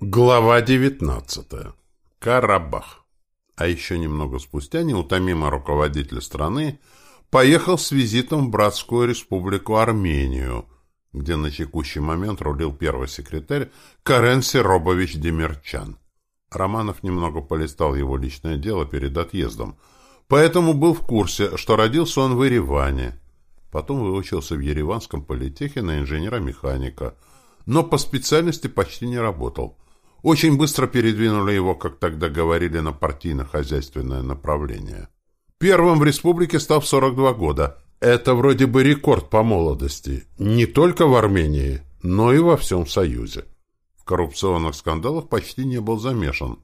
Глава 19. Карабах. А еще немного спустя неутомимый руководитель страны поехал с визитом в братскую республику Армению, где на текущий момент рулил первый секретарь Карен Серобович Демирчан. Романов немного полистал его личное дело перед отъездом, поэтому был в курсе, что родился он в Ереване. Потом выучился в Ереванском политехе на инженера-механика, но по специальности почти не работал – очень быстро передвинули его, как тогда говорили, на партийно-хозяйственное направление. Первым в республике стал в 42 года. Это вроде бы рекорд по молодости. Не только в Армении, но и во всем Союзе. В коррупционных скандалах почти не был замешан.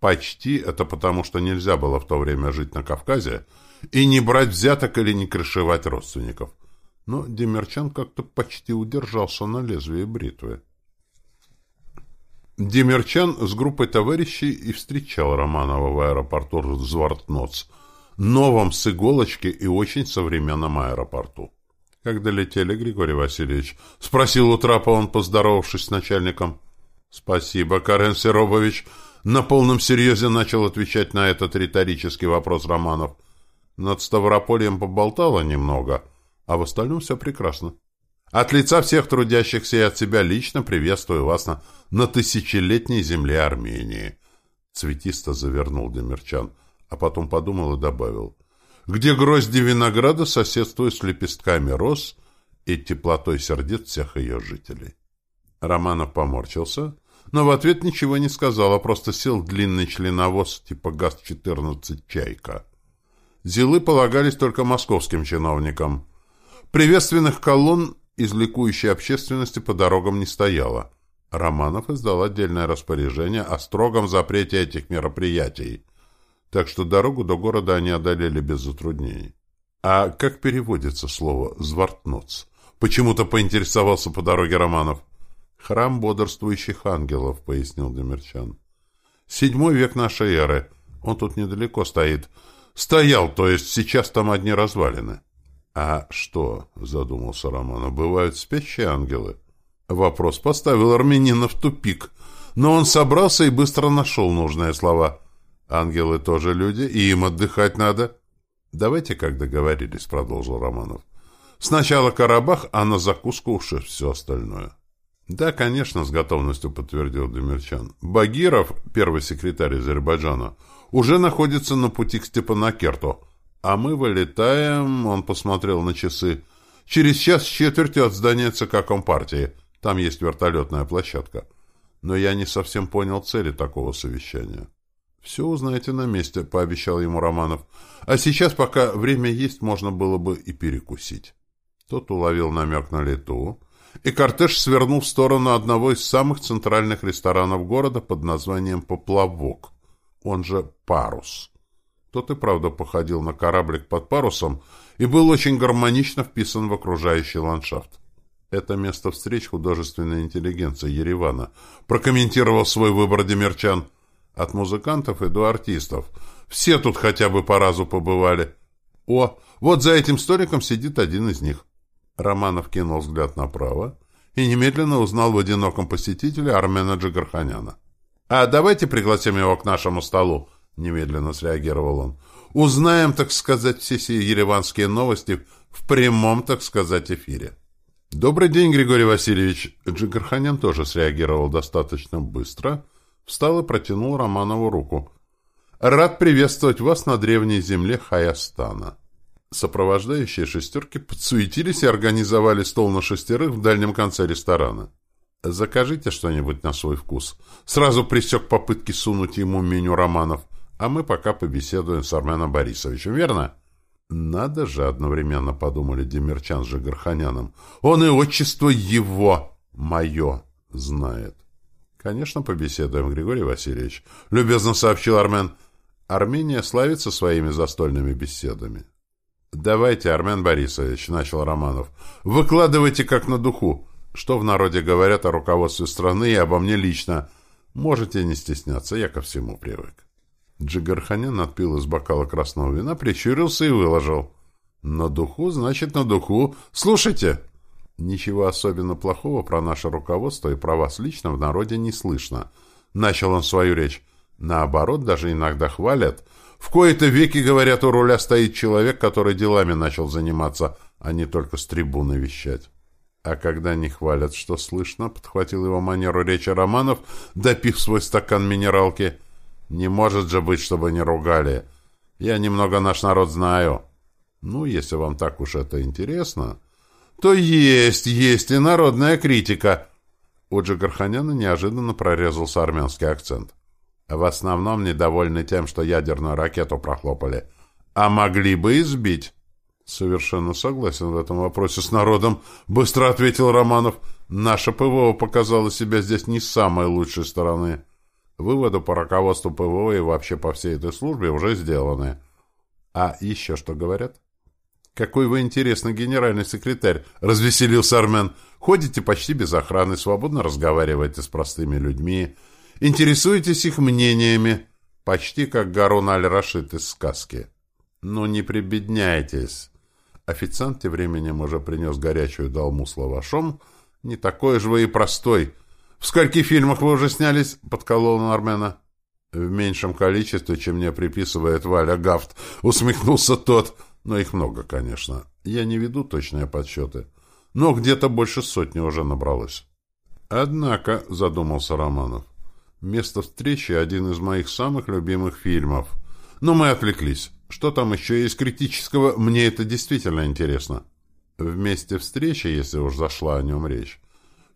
Почти это потому, что нельзя было в то время жить на Кавказе и не брать взяток или не крышевать родственников. Но Демерчан как-то почти удержался на лезвии бритвы. Демерчан с группой товарищей и встречал Романова в аэропорту Звартноц, новом с иголочки и очень современном аэропорту. «Как долетели, Григорий Васильевич?» — спросил у трапа он, поздоровавшись с начальником. «Спасибо, Карен Серобович». На полном серьезе начал отвечать на этот риторический вопрос Романов. Над Ставропольем поболтало немного, а в остальном все прекрасно. От лица всех трудящихся и от себя лично приветствую вас на, на тысячелетней земле Армении. Цветисто завернул Демирчан, а потом подумал и добавил. Где грозди винограда соседствуют с лепестками роз и теплотой сердец всех ее жителей. Романов поморщился, но в ответ ничего не сказал, а просто сел в длинный членовоз типа ГАЗ-14 «Чайка». Зилы полагались только московским чиновникам. Приветственных колонн из ликующей общественности по дорогам не стояло. Романов издал отдельное распоряжение о строгом запрете этих мероприятий, так что дорогу до города они одолели без затруднений. А как переводится слово «звартноц»? Почему-то поинтересовался по дороге Романов. «Храм бодрствующих ангелов», — пояснил Демерчан. «Седьмой век нашей эры. Он тут недалеко стоит. Стоял, то есть сейчас там одни развалины». «А что?» — задумался Романов. «Бывают спящие ангелы?» Вопрос поставил армянина в тупик, но он собрался и быстро нашел нужные слова. «Ангелы тоже люди, и им отдыхать надо». «Давайте, как договорились», — продолжил Романов. «Сначала Карабах, а на закуску уж все остальное». «Да, конечно», — с готовностью подтвердил Демирчан. «Багиров, первый секретарь Азербайджана, уже находится на пути к Степанакерту». А мы вылетаем, он посмотрел на часы, через час с четвертью от здания ЦК Компартии. Там есть вертолетная площадка. Но я не совсем понял цели такого совещания. «Все узнаете на месте», — пообещал ему Романов. «А сейчас, пока время есть, можно было бы и перекусить». Тот уловил намек на лету, и кортеж свернул в сторону одного из самых центральных ресторанов города под названием «Поплавок», он же «Парус». Тот и правда походил на кораблик под парусом и был очень гармонично вписан в окружающий ландшафт. Это место встреч художественной интеллигенции Еревана, прокомментировал свой выбор Демерчан. От музыкантов и до артистов. Все тут хотя бы по разу побывали. О, вот за этим столиком сидит один из них. Романов кинул взгляд направо и немедленно узнал в одиноком посетителе Армена Джигарханяна. «А давайте пригласим его к нашему столу», — немедленно среагировал он. «Узнаем, так сказать, все сие ереванские новости в прямом, так сказать, эфире». «Добрый день, Григорий Васильевич!» Джигарханян тоже среагировал достаточно быстро, встал и протянул Романову руку. «Рад приветствовать вас на древней земле Хаястана». Сопровождающие шестерки подсуетились и организовали стол на шестерых в дальнем конце ресторана. «Закажите что-нибудь на свой вкус». Сразу пресек попытки сунуть ему меню Романов – а мы пока побеседуем с Арменом Борисовичем, верно? Надо же, одновременно подумали Демирчан с Жигарханяном. Он и отчество его, мое, знает. Конечно, побеседуем, Григорий Васильевич, любезно сообщил Армен. Армения славится своими застольными беседами. «Давайте, Армен Борисович», — начал Романов, — «выкладывайте как на духу. Что в народе говорят о руководстве страны и обо мне лично. Можете не стесняться, я ко всему привык». Джигарханян отпил из бокала красного вина, прищурился и выложил. «На духу, значит, на духу. Слушайте!» Ничего особенно плохого про наше руководство и про вас лично в народе не слышно. Начал он свою речь. Наоборот, даже иногда хвалят. В кои-то веки, говорят, у руля стоит человек, который делами начал заниматься, а не только с трибуны вещать. А когда не хвалят, что слышно, подхватил его манеру речи Романов, допив свой стакан минералки. Не может же быть, чтобы не ругали. Я немного наш народ знаю. Ну, если вам так уж это интересно, то есть, есть и народная критика. У Джигарханяна неожиданно прорезался армянский акцент. В основном недовольны тем, что ядерную ракету прохлопали. А могли бы избить. «Совершенно согласен в этом вопросе с народом», — быстро ответил Романов. «Наша ПВО показала себя здесь не с самой лучшей стороны. Выводы по руководству ПВО и вообще по всей этой службе уже сделаны. А еще что говорят?» «Какой вы интересный генеральный секретарь!» — развеселился Армен. «Ходите почти без охраны, свободно разговариваете с простыми людьми, интересуетесь их мнениями, почти как Гарун Аль-Рашид из сказки». «Ну, не прибедняйтесь!» Официант тем временем уже принес горячую долму с лавашом. «Не такой же вы и простой. В скольких фильмах вы уже снялись?» — подколол он Армена. «В меньшем количестве, чем мне приписывает Валя Гафт», — усмехнулся тот. «Но их много, конечно. Я не веду точные подсчеты. Но где-то больше сотни уже набралось». «Однако», — задумался Романов, — «место встречи — один из моих самых любимых фильмов. Но мы отвлеклись». Что там еще есть критического, мне это действительно интересно. В месте встречи, если уж зашла о нем речь,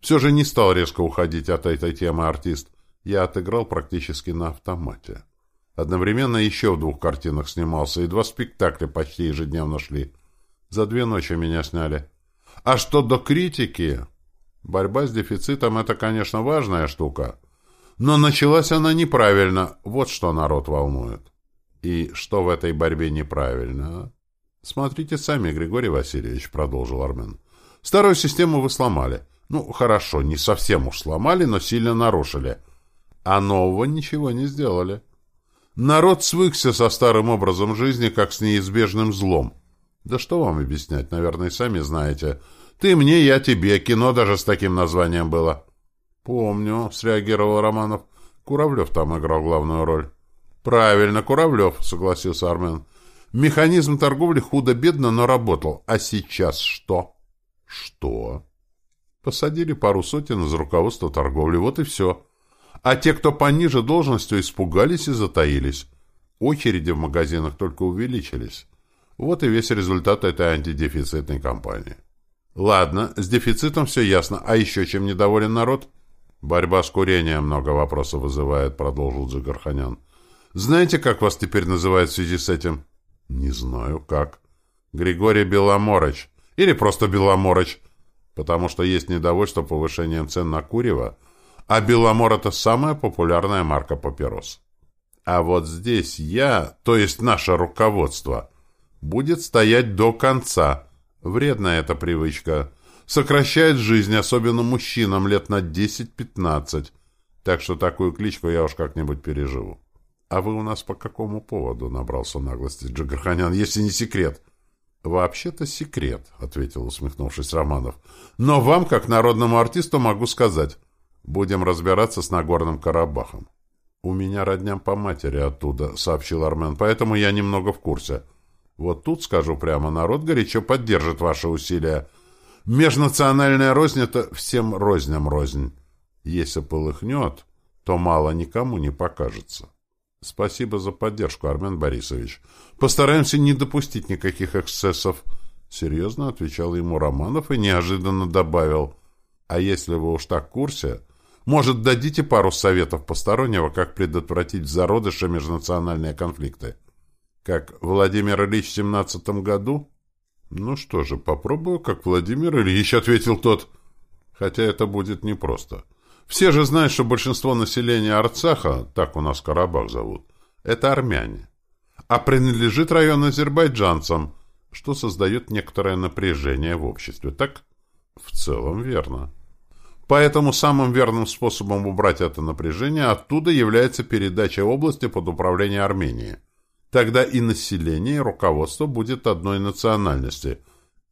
все же не стал резко уходить от этой темы артист. Я отыграл практически на автомате. Одновременно еще в двух картинах снимался, и два спектакля почти ежедневно шли. За две ночи меня сняли. А что до критики? Борьба с дефицитом — это, конечно, важная штука. Но началась она неправильно. Вот что народ волнует. И что в этой борьбе неправильно? Смотрите сами, Григорий Васильевич, продолжил Армен. Старую систему вы сломали. Ну, хорошо, не совсем уж сломали, но сильно нарушили. А нового ничего не сделали. Народ свыкся со старым образом жизни, как с неизбежным злом. Да что вам объяснять, наверное, сами знаете. Ты мне, я тебе, кино даже с таким названием было. Помню, среагировал Романов. Куравлев там играл главную роль. «Правильно, Куравлев», — согласился Армен. «Механизм торговли худо-бедно, но работал. А сейчас что?» «Что?» Посадили пару сотен из руководства торговли, вот и все. А те, кто пониже должностью, испугались и затаились. Очереди в магазинах только увеличились. Вот и весь результат этой антидефицитной кампании. Ладно, с дефицитом все ясно. А еще чем недоволен народ? Борьба с курением много вопросов вызывает, продолжил Джигарханян. Знаете, как вас теперь называют в связи с этим? Не знаю, как. Григорий Беломорыч. Или просто Беломорыч. Потому что есть недовольство повышением цен на курево, а Беломор — это самая популярная марка папирос. А вот здесь я, то есть наше руководство, будет стоять до конца. Вредная эта привычка. Сокращает жизнь, особенно мужчинам, лет на 10-15. Так что такую кличку я уж как-нибудь переживу. «А вы у нас по какому поводу?» — набрался наглости Джигарханян, если не секрет. «Вообще-то секрет», — ответил, усмехнувшись Романов. «Но вам, как народному артисту, могу сказать. Будем разбираться с Нагорным Карабахом». «У меня родням по матери оттуда», — сообщил Армен, «поэтому я немного в курсе. Вот тут, скажу прямо, народ горячо поддержит ваши усилия. Межнациональная рознь — это всем розням рознь. Если полыхнет, то мало никому не покажется». Спасибо за поддержку, Армен Борисович. Постараемся не допустить никаких эксцессов. Серьезно отвечал ему Романов и неожиданно добавил. А если вы уж так в курсе, может, дадите пару советов постороннего, как предотвратить в зародыше межнациональные конфликты? Как Владимир Ильич в семнадцатом году? Ну что же, попробую, как Владимир Ильич, ответил тот. Хотя это будет непросто. Все же знают, что большинство населения Арцаха, так у нас Карабах зовут, это армяне. А принадлежит район азербайджанцам, что создает некоторое напряжение в обществе, так? В целом верно. Поэтому самым верным способом убрать это напряжение оттуда является передача области под управление Армении. Тогда и население, и руководство будет одной национальности,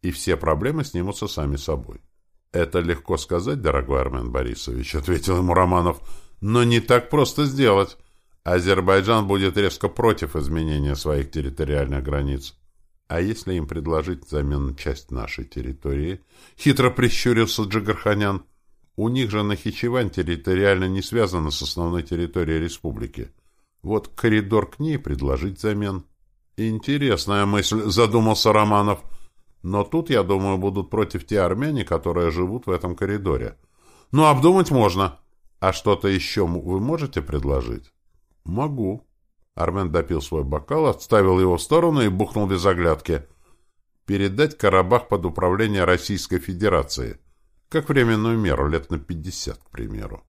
и все проблемы снимутся сами собой. «Это легко сказать, дорогой Армен Борисович», — ответил ему Романов. Но не так просто сделать. Азербайджан будет резко против изменения своих территориальных границ. А если им предложить взамен часть нашей территории? Хитро прищурился Джигарханян. У них же Нахичевань территориально не связана с основной территорией республики. Вот коридор к ней предложить взамен. Интересная мысль, задумался Романов. Но тут, я думаю, будут против те армяне, которые живут в этом коридоре. Ну, обдумать можно. А что-то еще вы можете предложить? Могу. Армен допил свой бокал, отставил его в сторону и бухнул без оглядки. Передать Карабах под управление Российской Федерации. Как временную меру, лет на пятьдесят, к примеру.